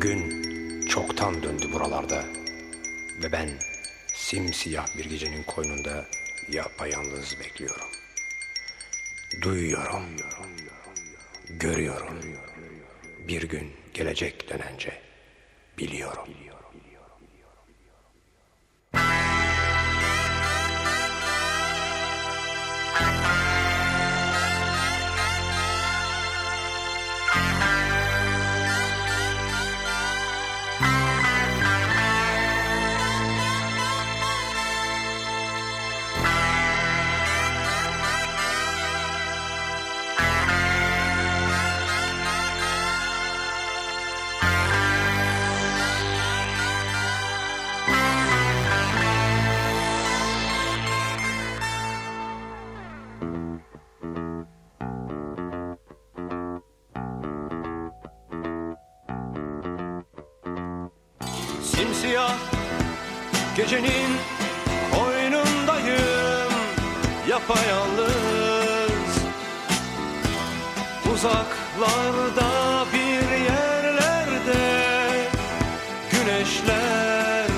Gün çoktan döndü buralarda ve ben simsiyah bir gecenin koynunda yapayalnız bekliyorum. Duyuyorum, görüyorum. Bir gün gelecek dönence biliyorum. Simsiyah gecenin koynundayım Yapayalnız. Uzaklarda bir yerlerde Güneşler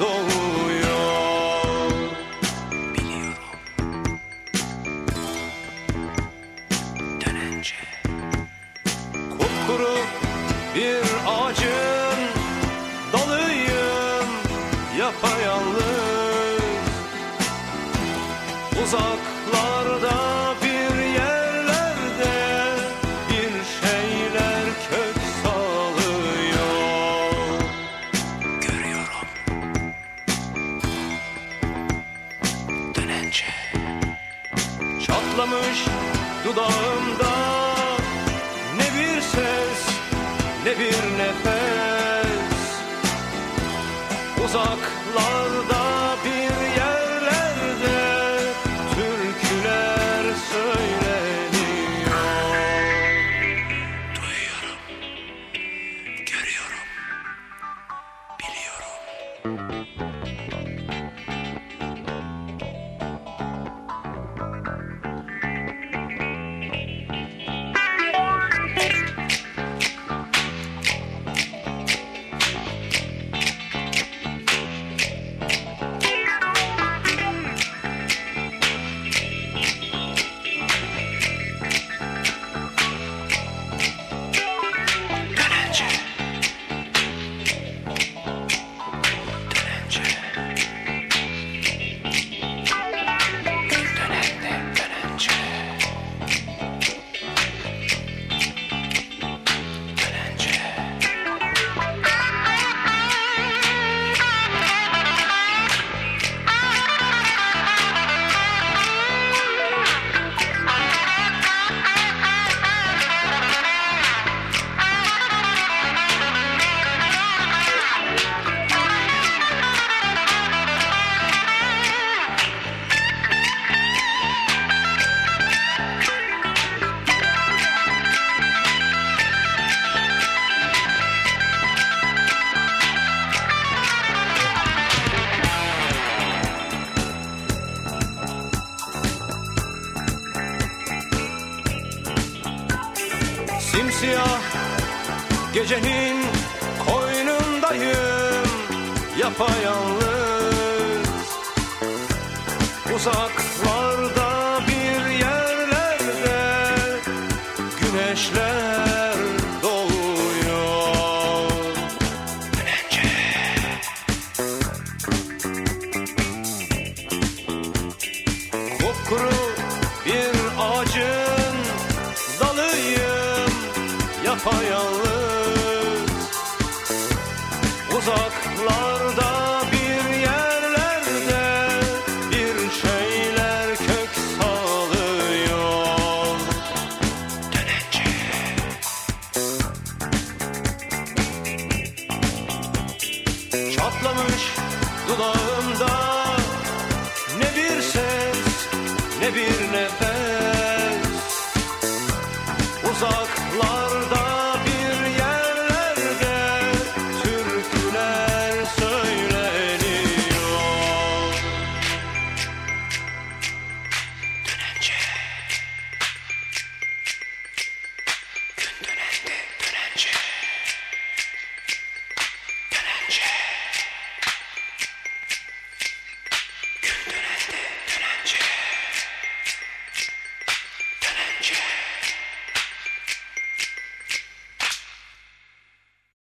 doğuyor. Dönence yapayalnız. Uzaklarda bir yerlerde bir şeyler kök salıyor. Görüyorum. Dönence. Çatlamış dudağımda ne bir ses ne bir nefes Uzaklarda bir yerlerde türküler söyleniyor. Duyuyorum, görüyorum, biliyorum. Simsiyah Gecenin koynundayım yapayalnız. Uzaklarda yapayalnız Uzaklarda bir yerlerde bir şeyler kök salıyor. Çatlamış dudağımda ne bir ses ne bir nefes